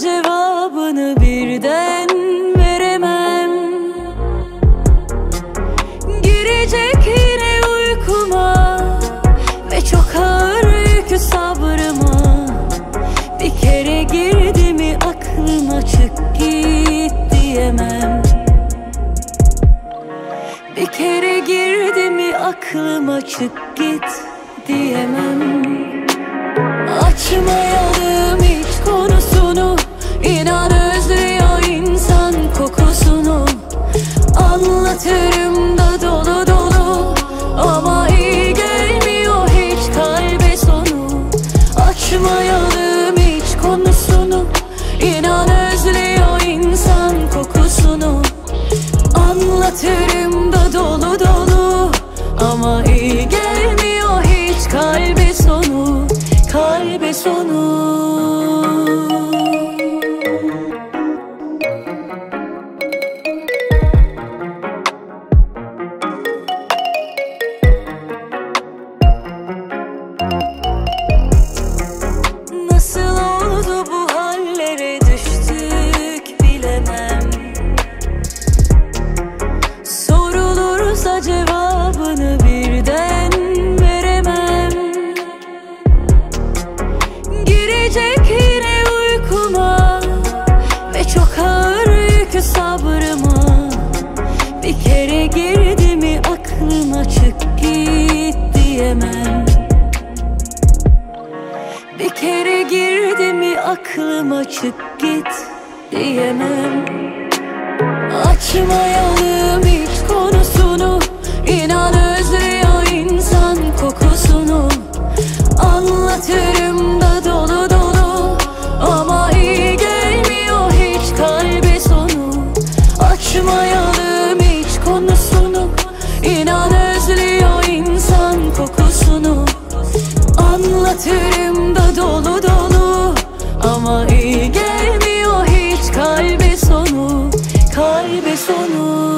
cevabını birden veremem. Girecek yine uykuma Ve çok ağır yükü sabrıma. Bir kere girdi mi aklıma çık git diyemem. Bir kere girdi mi aklıma çık git diyemem. Açmayalım your girdi mi aklıma çık git diyemem. Açmayalım beso no.